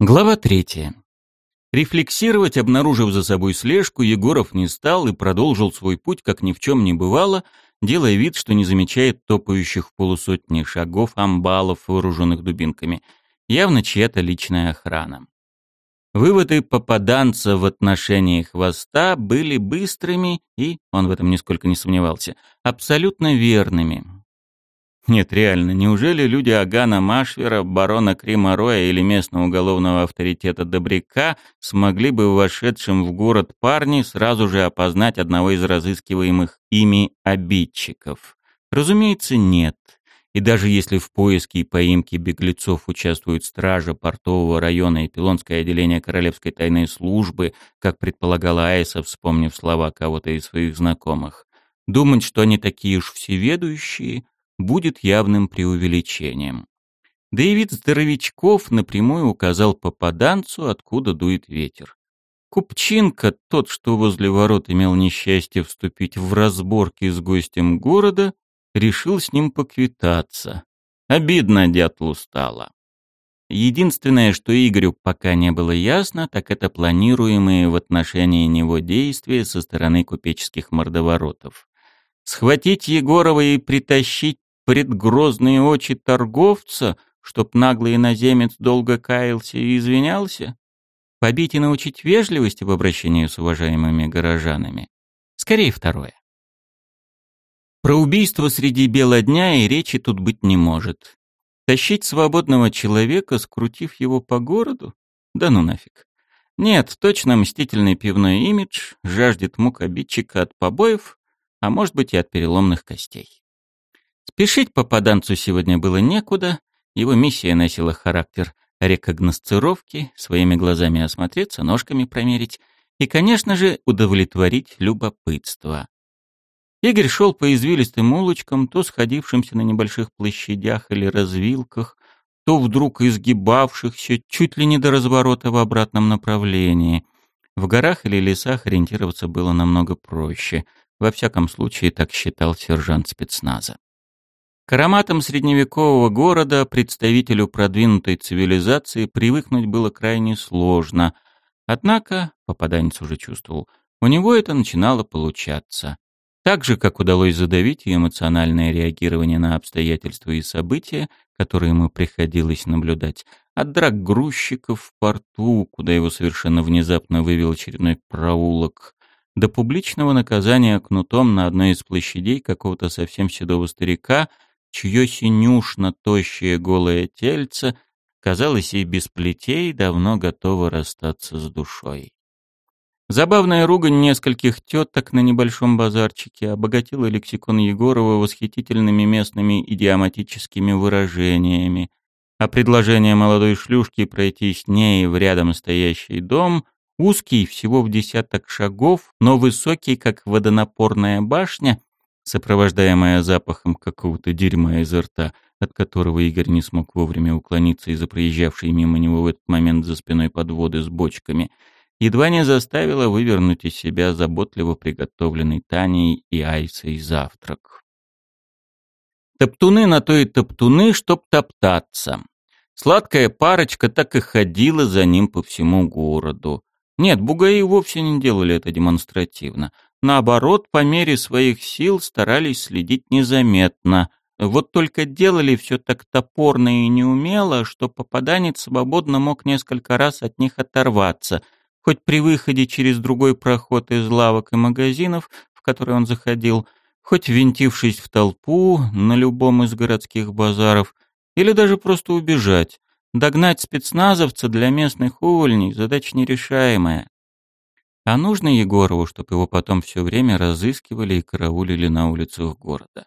Глава третья. Рефлексировать, обнаружив за собой слежку, Егоров не стал и продолжил свой путь, как ни в чем не бывало, делая вид, что не замечает топающих в полусотни шагов амбалов, вооруженных дубинками. Явно чья-то личная охрана. Выводы попаданца в отношении хвоста были быстрыми и, он в этом нисколько не сомневался, абсолютно верными. Нет, реально, неужели люди Агана Машвера, барона Кримароя или местного уголовного авторитета Добряка смогли бы в вошедшем в город парне сразу же опознать одного из разыскиваемых ими обидчиков? Разумеется, нет. И даже если в поиске и поимке беглецов участвуют стража портового района и пилонское отделение Королевской тайной службы, как предполагала Айса, вспомнив слова кого-то из своих знакомых, думать, что они такие уж всеведущие – будет явным преувеличением. Да и вид здоровячков напрямую указал попаданцу, откуда дует ветер. Купчинка, тот, что возле ворот имел несчастье вступить в разборки с гостем города, решил с ним поквитаться. Обидно дятлу стало. Единственное, что Игорю пока не было ясно, так это планируемые в отношении него действия со стороны купеческих мордоворотов. Схватить Егорова и притащить пред грозные очи торговца, чтоб наглый иноземец долго каялся и извинялся? Побить и научить вежливости в обращении с уважаемыми горожанами? Скорее второе. Про убийство среди бела дня и речи тут быть не может. Тащить свободного человека, скрутив его по городу? Да ну нафиг. Нет, точно мстительный пивной имидж жаждет мук обидчика от побоев, а может быть и от переломных костей. Спешить попаданцу сегодня было некуда, его миссия носила характер рекогносцировки, своими глазами осмотреться, ножками промерить и, конечно же, удовлетворить любопытство. Игорь шел по извилистым улочкам, то сходившимся на небольших площадях или развилках, то вдруг изгибавшихся чуть ли не до разворота в обратном направлении. В горах или лесах ориентироваться было намного проще. Во всяком случае, так считал сержант спецназа. К ароматам средневекового города представителю продвинутой цивилизации привыкнуть было крайне сложно. Однако, попаданец уже чувствовал, у него это начинало получаться. Так же, как удалось задавить эмоциональное реагирование на обстоятельства и события, которые ему приходилось наблюдать, от драк грузчиков в порту, куда его совершенно внезапно вывел очередной проулок, до публичного наказания кнутом на одной из площадей какого-то совсем седого старика — чье синюшно-тощее голое тельце, казалось, и без плетей давно готово расстаться с душой. Забавная ругань нескольких теток на небольшом базарчике обогатила лексикон Егорова восхитительными местными идиоматическими выражениями, а предложение молодой шлюшки пройти с ней в рядом стоящий дом, узкий, всего в десяток шагов, но высокий, как водонапорная башня, сопровождаемая запахом какого-то дерьма изо рта, от которого Игорь не смог вовремя уклониться из-за проезжавшей мимо него в этот момент за спиной подводы с бочками, едва не заставила вывернуть из себя заботливо приготовленный Таней и Айсой завтрак. Топтуны на то и топтуны, чтоб топтаться. Сладкая парочка так и ходила за ним по всему городу. Нет, бугаи вовсе не делали это демонстративно. Наоборот, по мере своих сил старались следить незаметно. Вот только делали все так топорно и неумело, что попаданец свободно мог несколько раз от них оторваться, хоть при выходе через другой проход из лавок и магазинов, в который он заходил, хоть винтившись в толпу на любом из городских базаров, или даже просто убежать. Догнать спецназовца для местных увольней — задача нерешаемая. А нужно Егорову, чтобы его потом все время разыскивали и караулили на улицах города?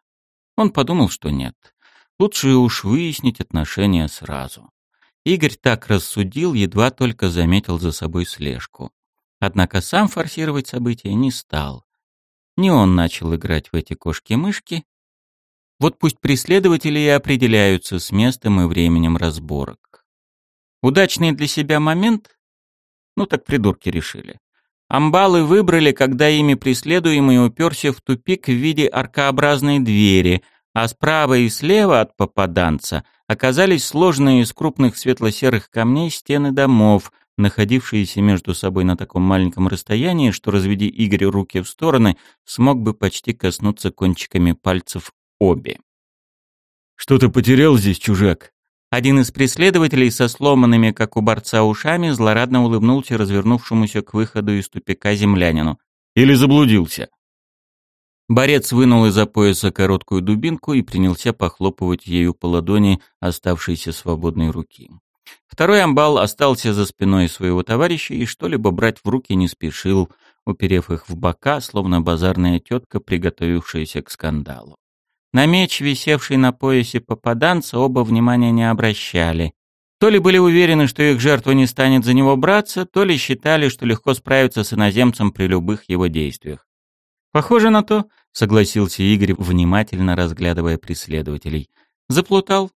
Он подумал, что нет. Лучше уж выяснить отношения сразу. Игорь так рассудил, едва только заметил за собой слежку. Однако сам форсировать события не стал. Не он начал играть в эти кошки-мышки. Вот пусть преследователи и определяются с местом и временем разборок. Удачный для себя момент? Ну так придурки решили. Амбалы выбрали, когда ими преследуемый уперся в тупик в виде аркообразной двери, а справа и слева от попаданца оказались сложные из крупных светло-серых камней стены домов, находившиеся между собой на таком маленьком расстоянии, что, разведи Игорь руки в стороны, смог бы почти коснуться кончиками пальцев обе. «Что ты потерял здесь, чужак?» Один из преследователей со сломанными, как у борца, ушами злорадно улыбнулся развернувшемуся к выходу из тупика землянину. «Или заблудился?» Борец вынул из-за пояса короткую дубинку и принялся похлопывать ею по ладони оставшейся свободной руки. Второй амбал остался за спиной своего товарища и что-либо брать в руки не спешил, уперев их в бока, словно базарная тетка, приготовившаяся к скандалу. На меч, висевший на поясе попаданца, оба внимания не обращали. То ли были уверены, что их жертва не станет за него браться, то ли считали, что легко справиться с иноземцем при любых его действиях. «Похоже на то», — согласился Игорь, внимательно разглядывая преследователей. «Заплутал.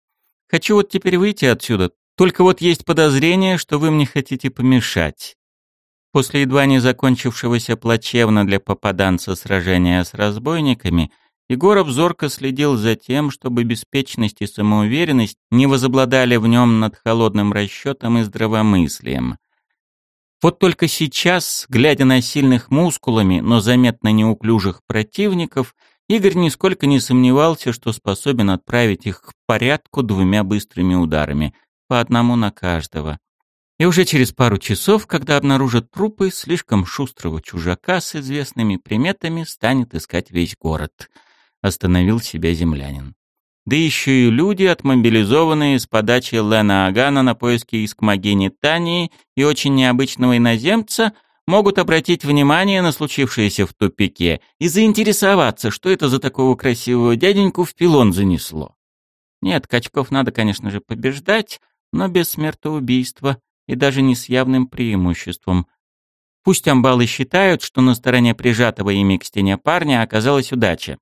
Хочу вот теперь выйти отсюда, только вот есть подозрение, что вы мне хотите помешать». После едва не закончившегося плачевно для попаданца сражения с разбойниками, Егоров зорко следил за тем, чтобы беспечность и самоуверенность не возобладали в нем над холодным расчетом и здравомыслием. Вот только сейчас, глядя на сильных мускулами, но заметно неуклюжих противников, Игорь нисколько не сомневался, что способен отправить их к порядку двумя быстрыми ударами, по одному на каждого. И уже через пару часов, когда обнаружат трупы, слишком шустрого чужака с известными приметами станет искать весь город — остановил себя землянин. Да еще и люди, отмобилизованные с подачи Лена Агана на поиски Искмогини Тании и очень необычного иноземца, могут обратить внимание на случившееся в тупике и заинтересоваться, что это за такого красивого дяденьку в пилон занесло. Нет, качков надо, конечно же, побеждать, но без смертоубийства и даже не с явным преимуществом. Пусть амбалы считают, что на стороне прижатого ими к стене парня оказалась удача.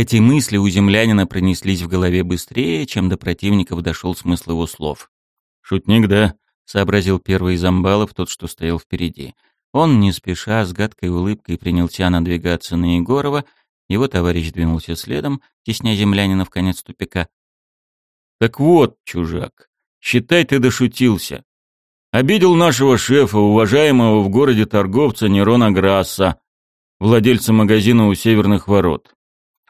Эти мысли у землянина пронеслись в голове быстрее, чем до противников дошел смысл его слов. «Шутник, да?» — сообразил первый из амбалов, тот, что стоял впереди. Он, не спеша, с гадкой улыбкой принялся надвигаться на Егорова, его товарищ двинулся следом, тесня землянина в конец тупика. «Так вот, чужак, считай, ты дошутился. Обидел нашего шефа, уважаемого в городе торговца Нерона Грасса, владельца магазина у Северных ворот.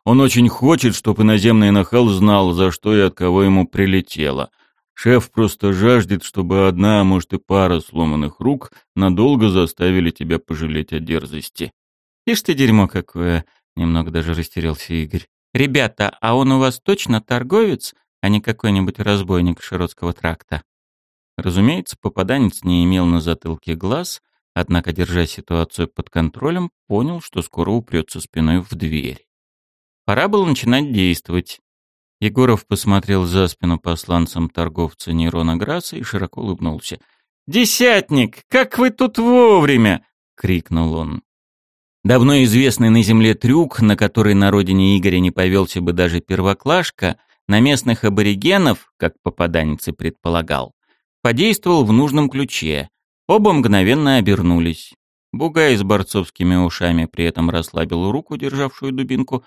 Он очень хочет, чтобы иноземный нахал знал, за что и от кого ему прилетело. Шеф просто жаждет, чтобы одна, а может и пара сломанных рук надолго заставили тебя пожалеть о дерзости. Ишь ты дерьмо какое, немного даже растерялся Игорь. Ребята, а он у вас точно торговец, а не какой-нибудь разбойник широтского тракта? Разумеется, попаданец не имел на затылке глаз, однако, держа ситуацию под контролем, понял, что скоро упрется спиной в дверь. Пора было начинать действовать. Егоров посмотрел за спину посланцам торговца Нерона Граса и широко улыбнулся. «Десятник, как вы тут вовремя!» — крикнул он. Давно известный на земле трюк, на который на родине Игоря не повелся бы даже первоклашка, на местных аборигенов, как попаданец и предполагал, подействовал в нужном ключе. Оба мгновенно обернулись. Бугай с борцовскими ушами при этом расслабил руку, державшую дубинку,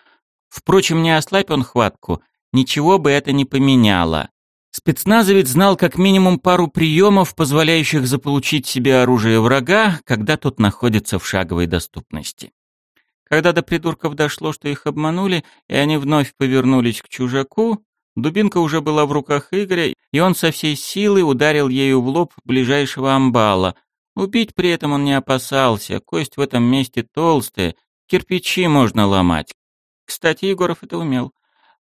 Впрочем, не ослабь он хватку, ничего бы это не поменяло. Спецназовец знал как минимум пару приемов, позволяющих заполучить себе оружие врага, когда тот находится в шаговой доступности. Когда до придурков дошло, что их обманули, и они вновь повернулись к чужаку, дубинка уже была в руках Игоря, и он со всей силы ударил ею в лоб ближайшего амбала. Убить при этом он не опасался, кость в этом месте толстая, кирпичи можно ломать. Кстати, Егоров это умел.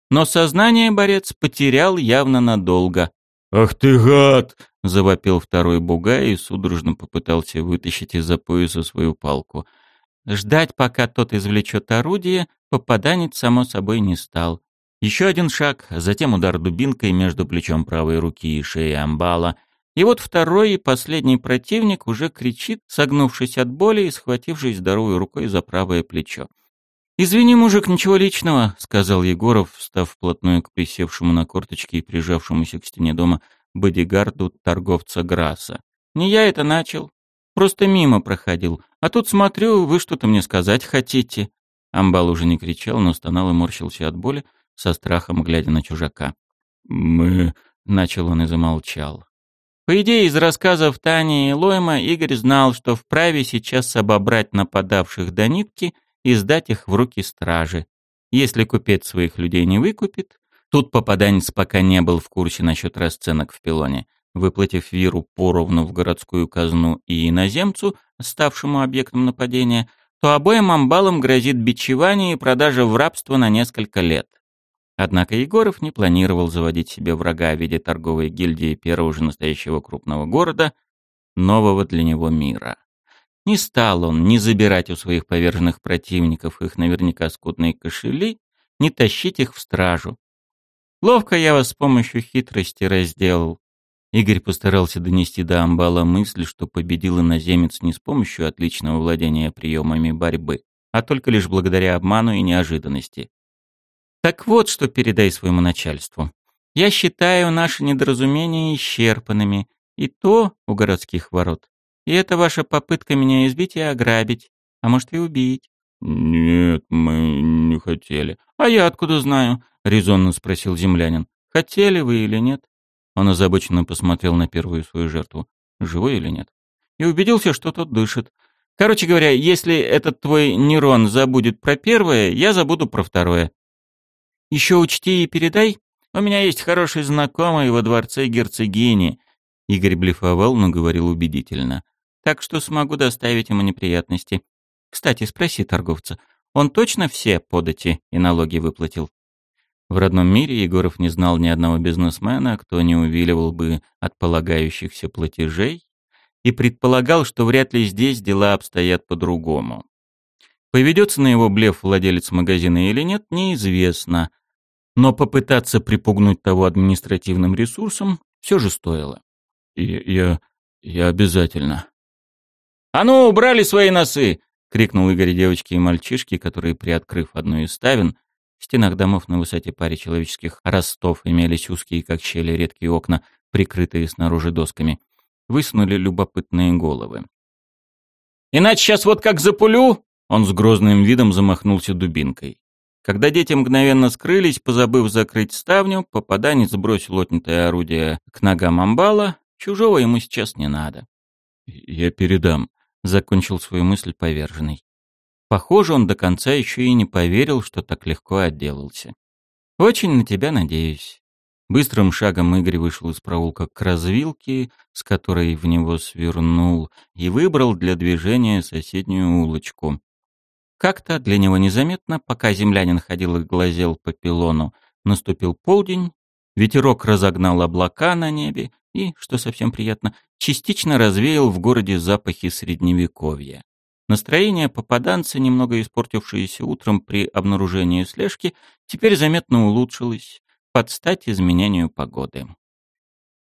Но сознание борец потерял явно надолго. «Ах ты гад!» — завопил второй бугай и судорожно попытался вытащить из-за пояса свою палку. Ждать, пока тот извлечет орудие, попаданец, само собой, не стал. Еще один шаг, затем удар дубинкой между плечом правой руки и шеей амбала. И вот второй и последний противник уже кричит, согнувшись от боли и схватившись здоровой рукой за правое плечо. «Извини, мужик, ничего личного», — сказал Егоров, встав вплотную к присевшему на корточки и прижавшемуся к стене дома бодигарду торговца Граса. «Не я это начал. Просто мимо проходил. А тут смотрю, вы что-то мне сказать хотите». Амбал уже не кричал, но стонал и морщился от боли, со страхом глядя на чужака. Мы...» — начал он и замолчал. По идее, из рассказов Тани и Лойма Игорь знал, что вправе сейчас обобрать нападавших до нитки и сдать их в руки стражи. Если купец своих людей не выкупит, тут попаданец пока не был в курсе насчет расценок в пилоне, выплатив Виру поровну в городскую казну и иноземцу, ставшему объектом нападения, то обоим амбалам грозит бичевание и продажа в рабство на несколько лет. Однако Егоров не планировал заводить себе врага в виде торговой гильдии первого же настоящего крупного города, нового для него мира. Не стал он ни забирать у своих поверженных противников их наверняка скудные кошели, ни тащить их в стражу. Ловко я вас с помощью хитрости разделал. Игорь постарался донести до амбала мысль, что победил иноземец не с помощью отличного владения приемами борьбы, а только лишь благодаря обману и неожиданности. Так вот, что передай своему начальству. Я считаю наши недоразумения исчерпанными, и то у городских ворот. И это ваша попытка меня избить и ограбить, а может и убить. Нет, мы не хотели. А я откуда знаю? резонно спросил землянин. Хотели вы или нет? Он озабоченно посмотрел на первую свою жертву. Живой или нет? И убедился, что тот дышит. Короче говоря, если этот твой нейрон забудет про первое, я забуду про второе. Еще учти и передай, у меня есть хороший знакомый во дворце герцогини. Игорь блефовал, но говорил убедительно. Так что смогу доставить ему неприятности. Кстати, спроси торговца, он точно все подати и налоги выплатил? В родном мире Егоров не знал ни одного бизнесмена, кто не увиливал бы от полагающихся платежей, и предполагал, что вряд ли здесь дела обстоят по-другому. Поведется на его блеф владелец магазина или нет, неизвестно, но попытаться припугнуть того административным ресурсом все же стоило. И я... я обязательно. «А ну, убрали свои носы!» — крикнул Игорь девочки и мальчишки, которые, приоткрыв одну из ставен, в стенах домов на высоте паре человеческих ростов имелись узкие, как щели, редкие окна, прикрытые снаружи досками. Высунули любопытные головы. «Иначе сейчас вот как запулю!» Он с грозным видом замахнулся дубинкой. Когда дети мгновенно скрылись, позабыв закрыть ставню, попаданец бросил отнятое орудие к ногам амбала. Чужого ему сейчас не надо. «Я передам», — закончил свою мысль поверженный. Похоже, он до конца еще и не поверил, что так легко отделался. «Очень на тебя надеюсь». Быстрым шагом Игорь вышел из проулка к развилке, с которой в него свернул, и выбрал для движения соседнюю улочку. Как-то для него незаметно, пока землянин ходил и глазел по пилону, наступил полдень, ветерок разогнал облака на небе и, что совсем приятно, частично развеял в городе запахи средневековья. Настроение попаданца, немного испортившееся утром при обнаружении слежки, теперь заметно улучшилось под стать изменению погоды.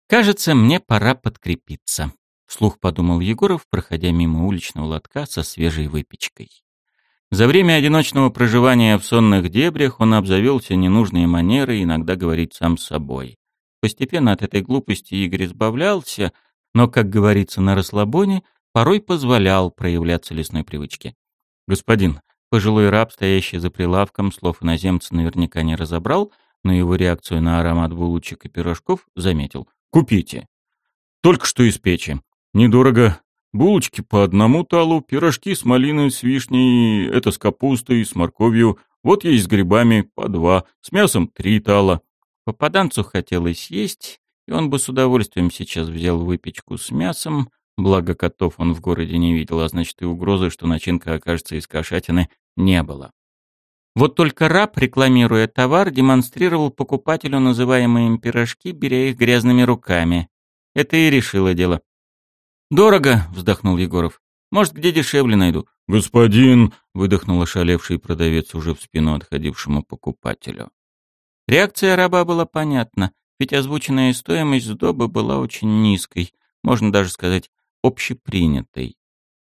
«Кажется, мне пора подкрепиться», — вслух подумал Егоров, проходя мимо уличного лотка со свежей выпечкой. За время одиночного проживания в сонных дебрях он обзавелся ненужные манеры иногда говорить сам с собой. Постепенно от этой глупости Игорь избавлялся, но, как говорится на расслабоне, порой позволял проявляться лесной привычке. Господин, пожилой раб, стоящий за прилавком, слов иноземца наверняка не разобрал, но его реакцию на аромат булочек и пирожков заметил. «Купите. Только что из печи. Недорого. Булочки по одному талу, пирожки с малиной, с вишней, это с капустой, с морковью. Вот есть с грибами по два, с мясом три тала». Попаданцу хотелось есть, и он бы с удовольствием сейчас взял выпечку с мясом, Благо котов он в городе не видел, а значит и угрозы, что начинка окажется из кошатины, не было. Вот только раб, рекламируя товар, демонстрировал покупателю называемые им пирожки, беря их грязными руками. Это и решило дело. «Дорого», — вздохнул Егоров. «Может, где дешевле найду?» «Господин», — выдохнул ошалевший продавец уже в спину отходившему покупателю. Реакция раба была понятна, ведь озвученная стоимость сдобы была очень низкой, можно даже сказать, общепринятой.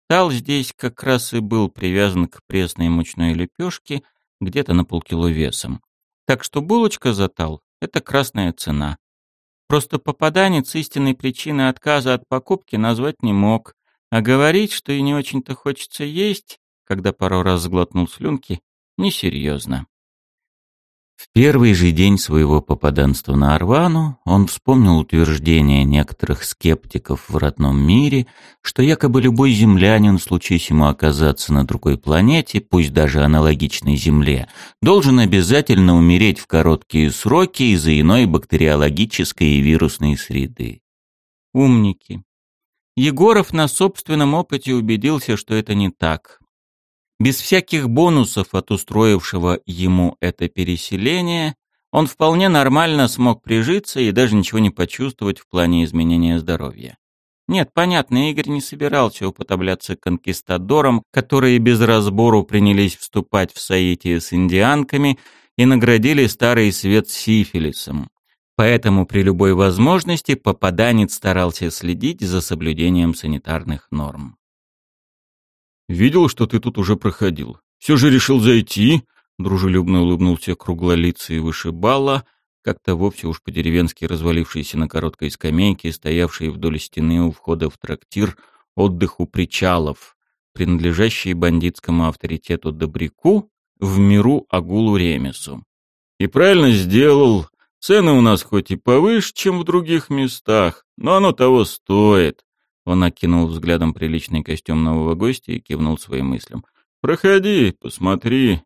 Тал здесь как раз и был привязан к пресной мучной лепешке, где-то на полкило весом. Так что булочка за тал — это красная цена. Просто попаданец истинной причины отказа от покупки назвать не мог, а говорить, что и не очень-то хочется есть, когда пару раз сглотнул слюнки, несерьезно. В первый же день своего попаданства на Арвану он вспомнил утверждение некоторых скептиков в родном мире, что якобы любой землянин, случись ему оказаться на другой планете, пусть даже аналогичной Земле, должен обязательно умереть в короткие сроки из-за иной бактериологической и вирусной среды. Умники. Егоров на собственном опыте убедился, что это не так. Без всяких бонусов от устроившего ему это переселение, он вполне нормально смог прижиться и даже ничего не почувствовать в плане изменения здоровья. Нет, понятно, Игорь не собирался уподобляться конкистадорам, которые без разбору принялись вступать в соитие с индианками и наградили старый свет сифилисом. Поэтому при любой возможности попаданец старался следить за соблюдением санитарных норм. Видел, что ты тут уже проходил. Все же решил зайти?» Дружелюбно улыбнулся круглолицый вышибала, как-то вовсе уж по-деревенски развалившийся на короткой скамейке, стоявший вдоль стены у входа в трактир отдыху причалов, принадлежащий бандитскому авторитету Добряку, в миру Агулу Ремесу. «И правильно сделал. Цены у нас хоть и повыше, чем в других местах, но оно того стоит. Он окинул взглядом приличный костюм нового гостя и кивнул своим мыслям. «Проходи, посмотри,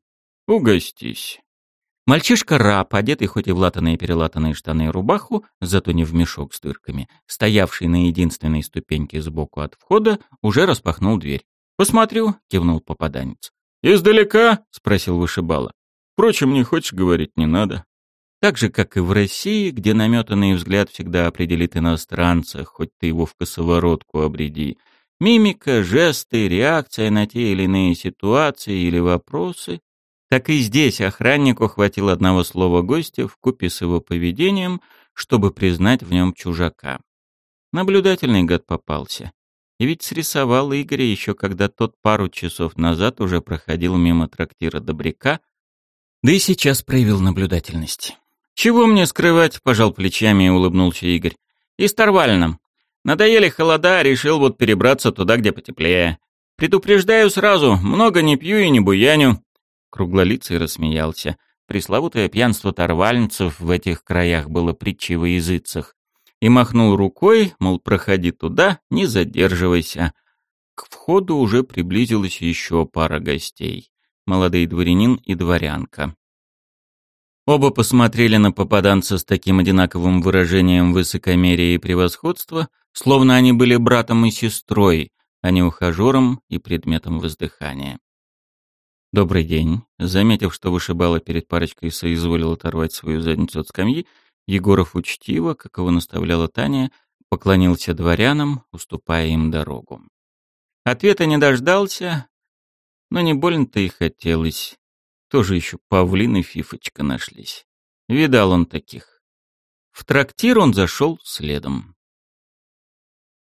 угостись». Мальчишка-раб, одетый хоть и в латаные-перелатанные штаны и рубаху, зато не в мешок с дырками, стоявший на единственной ступеньке сбоку от входа, уже распахнул дверь. «Посмотрю», — кивнул попаданец. «Издалека?» — спросил вышибала. «Впрочем, не хочешь говорить, не надо». Так же, как и в России, где наметанный взгляд всегда определит иностранца, хоть ты его в косоворотку обреди. Мимика, жесты, реакция на те или иные ситуации или вопросы. Так и здесь охраннику хватило одного слова гостя в с его поведением, чтобы признать в нем чужака. Наблюдательный гад попался. И ведь срисовал Игоря еще когда тот пару часов назад уже проходил мимо трактира Добряка, да и сейчас проявил наблюдательность. «Чего мне скрывать?» — пожал плечами и улыбнулся Игорь. «И с Тарвальным. Надоели холода, решил вот перебраться туда, где потеплее. Предупреждаю сразу, много не пью и не буяню». Круглолицый рассмеялся. Пресловутое пьянство тарвальницев в этих краях было притчей во языцах. И махнул рукой, мол, проходи туда, не задерживайся. К входу уже приблизилась еще пара гостей. Молодой дворянин и дворянка. Оба посмотрели на попаданца с таким одинаковым выражением высокомерия и превосходства, словно они были братом и сестрой, а не ухажером и предметом воздыхания. «Добрый день». Заметив, что вышибала перед парочкой соизволил оторвать свою задницу от скамьи, Егоров учтиво, как его наставляла Таня, поклонился дворянам, уступая им дорогу. Ответа не дождался, но не больно-то и хотелось. Тоже еще павлин и фифочка нашлись. Видал он таких. В трактир он зашел следом.